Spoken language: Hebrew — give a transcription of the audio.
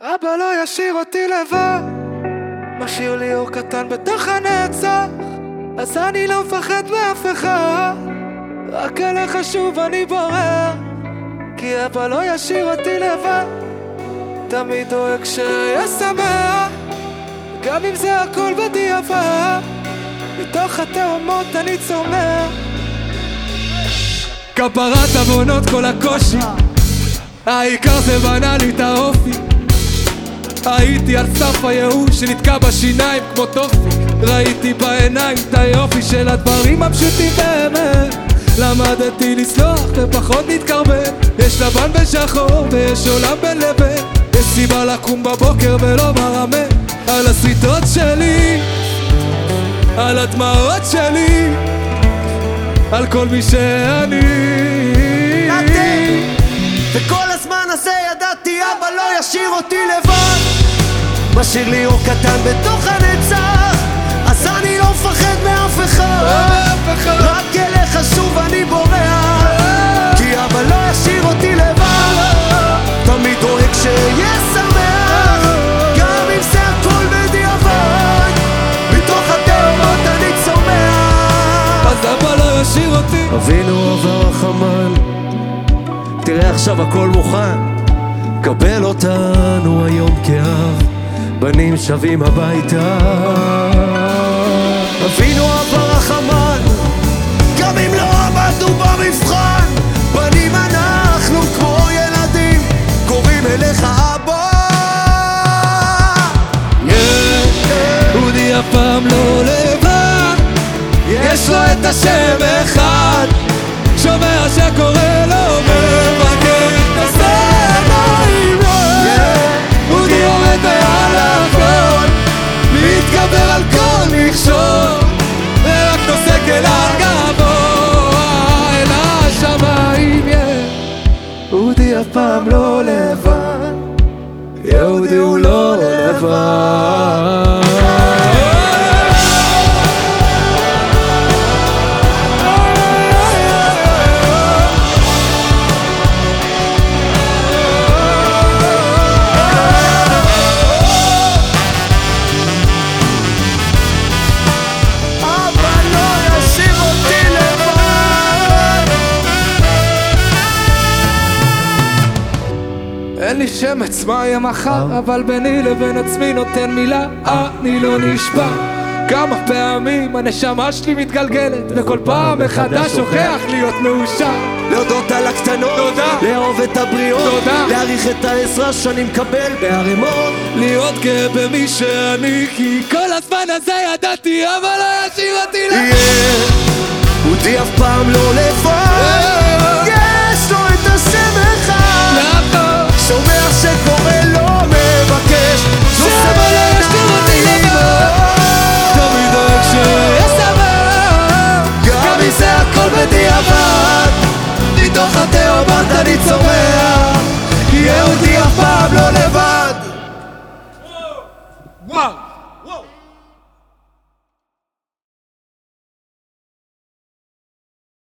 אבא לא ישאיר אותי לבד, משאיר לי אור קטן בתוך הנצח, אז אני לא מפחד מאף אחד, רק אליך שוב אני בורר, כי אבא לא ישאיר אותי לבד, תמיד דואג שאהיה שמח, גם אם זה הכל בדיעבד, מתוך התאומות אני צומח. כפרת עוונות כל הקושי. העיקר זה בנה לי את האופי הייתי על סף הייאוש שנתקע בשיניים כמו טופי. ראיתי בעיניים את היופי של הדברים הפשוטים באמת. למדתי לסלוח ופחות להתקרבן יש לבן ושחור ויש עולם בין לבין. יש סיבה לקום בבוקר ולא מרמה. על הסריטות שלי על הדמעות שלי על כל מי שאני. וכל הזה ידעתי אבא לא ישאיר אותי לבד? משאיר לי אור קטן בתוך הנצח אז אני לא מפחד מאף אחד. רק אליך שוב אני בורח כי אבא לא ישאיר אותי לבד. תמיד דואג שאהיה שמח גם אם זה הכל בדיעבד. מתוך התאומות אני צומח. אז אבא לא ישאיר אותי. אבינו אב הרחמן תראה עכשיו הכל מוכן קבל אותנו היום כאב. בנים שבים הביתה. אבינו אב הרחמן גם אם לא עמדנו במבחן. בנים אנחנו כמו ילדים קוראים אליך אבא. אודי אף פעם לא לבד. יש לו את השם אחד. שומע שקורא לו crucifixión, el acto se queda שמץ מה יהיה מחר, אבל ביני לבין עצמי נותן מילה, אני לא נשבע. כמה פעמים הנשמה שלי מתגלגלת, וכל פעם מחדש שוכח להיות מאושר. להודות על הקטנות, תודה. לאהוב את הבריות, תודה. להעריך את העזרה שאני מקבל בערימות להיות גאה במי שאני, כי כל הזמן הזה ידעתי, אבל לא ישאיר אותי לבד. יהיה אודי אף פעם לא לבד בדיעבד מתוך התאומות אני צומח יהודי אף פעם לא לבד One.